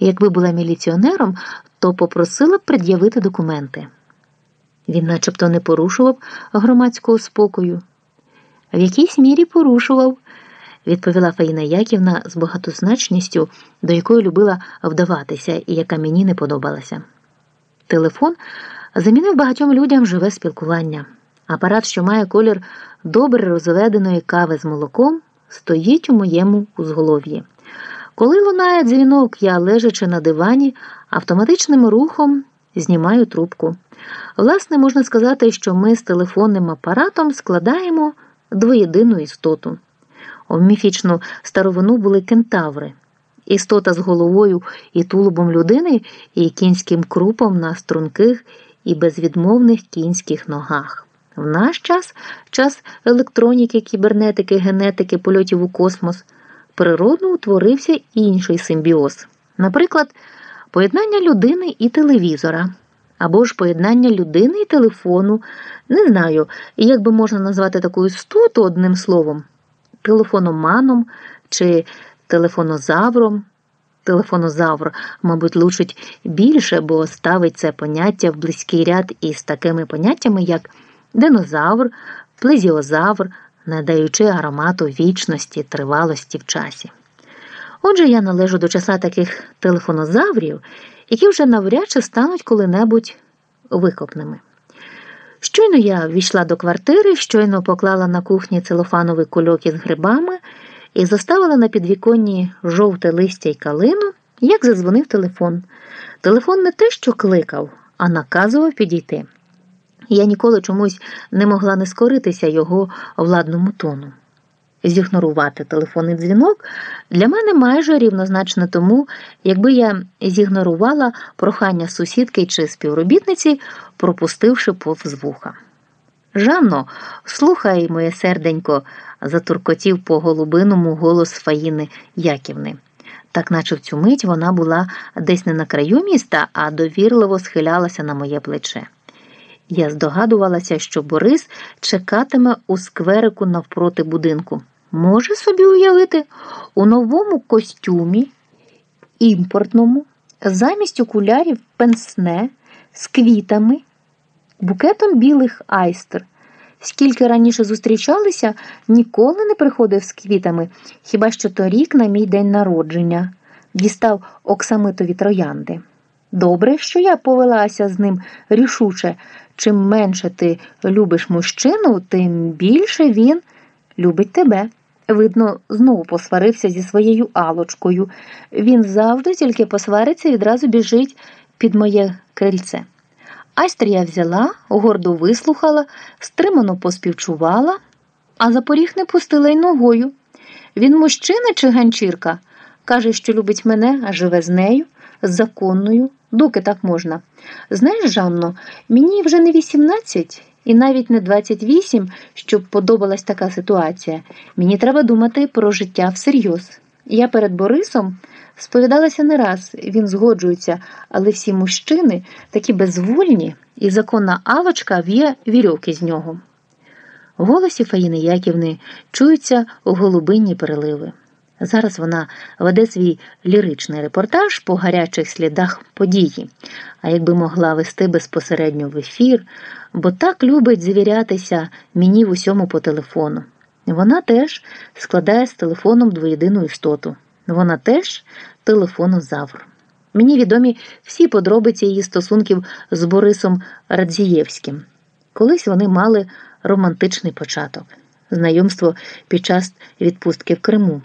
Якби була міліціонером, то попросила б пред'явити документи. Він начебто не порушував громадського спокою. В якійсь мірі порушував, відповіла Фаїна Яківна з багатозначністю, до якої любила вдаватися і яка мені не подобалася. Телефон замінив багатьом людям живе спілкування. Апарат, що має колір добре розведеної кави з молоком, стоїть у моєму узголов'ї. Коли лунає дзвінок, я, лежачи на дивані, автоматичним рухом знімаю трубку. Власне, можна сказати, що ми з телефонним апаратом складаємо двоєдину істоту. У міфічну старовину були кентаври. Істота з головою і тулубом людини і кінським крупом на струнких і безвідмовних кінських ногах. В наш час, час електроніки, кібернетики, генетики, польотів у космос, природно утворився інший симбіоз. Наприклад, поєднання людини і телевізора, або ж поєднання людини і телефону. Не знаю, як би можна назвати таку істоту одним словом, телефономаном чи телефонозавром. Телефонозавр, мабуть, лучить більше, бо ставить це поняття в близький ряд із такими поняттями, як динозавр, плезіозавр, надаючи аромату вічності, тривалості в часі. Отже, я належу до числа таких телефонозаврів, які вже навряд чи стануть коли-небудь викопними. Щойно я війшла до квартири, щойно поклала на кухні целофановий кульок із грибами і заставила на підвіконні жовте листя й калину, як зазвонив телефон. Телефон не те, що кликав, а наказував підійти. Я ніколи чомусь не могла не скоритися його владному тону. Зігнорувати телефонний дзвінок для мене майже рівнозначно тому, якби я зігнорувала прохання сусідки чи співробітниці, пропустивши повз вуха. Жанно, слухай, моє серденько, затуркотів по голубиному голос Фаїни Яківни. Так наче в цю мить вона була десь не на краю міста, а довірливо схилялася на моє плече. Я здогадувалася, що Борис чекатиме у скверику навпроти будинку. Може собі уявити, у новому костюмі, імпортному, замість окулярів пенсне, з квітами, букетом білих айстер. Скільки раніше зустрічалися, ніколи не приходив з квітами, хіба що торік на мій день народження, дістав оксамитові троянди. Добре, що я повелася з ним рішуче. Чим менше ти любиш мужчину, тим більше він любить тебе. Видно, знову посварився зі своєю алочкою. Він завжди тільки посвариться і відразу біжить під моє крильце. Айстер я взяла, гордо вислухала, стримано поспівчувала, а за поріг не пустила й ногою. Він мужчина чи ганчірка? Каже, що любить мене, а живе з нею, законною, доки так можна. Знаєш, Жанно, мені вже не 18 і навіть не 28, щоб подобалась така ситуація. Мені треба думати про життя всерйоз. Я перед Борисом сповідалася не раз, він згоджується, але всі мужчини такі безвольні, і законна авочка в'є вірьовки з нього. В голосі Фаїни Яківни чуються голубинні переливи. Зараз вона веде свій ліричний репортаж по гарячих слідах події, а якби могла вести безпосередньо в ефір, бо так любить звірятися мені в усьому по телефону. Вона теж складає з телефоном двоєдину істоту. Вона теж телефонозавр. Мені відомі всі подробиці її стосунків з Борисом Радзієвським. Колись вони мали романтичний початок, знайомство під час відпустки в Криму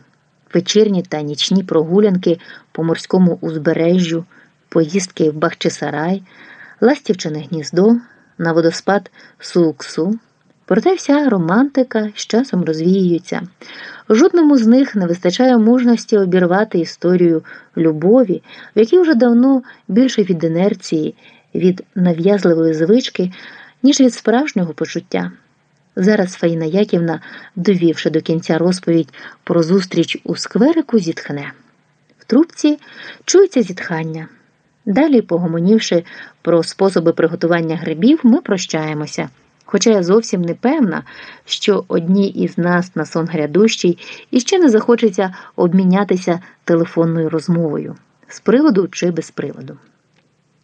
вечірні та нічні прогулянки по морському узбережжю, поїздки в Бахчисарай, Ластівчине гніздо, на водоспад Сууксу. Проте вся романтика з часом розвіюється. Жодному з них не вистачає мужності обірвати історію любові, в якій вже давно більше від інерції, від нав'язливої звички, ніж від справжнього почуття. Зараз Фаїна Яківна, довівши до кінця розповідь про зустріч у скверику, зітхне. В трубці чується зітхання. Далі, погомонівши про способи приготування грибів, ми прощаємося. Хоча я зовсім не певна, що одній із нас на сон грядущий іще не захочеться обмінятися телефонною розмовою. з приводу чи без приводу.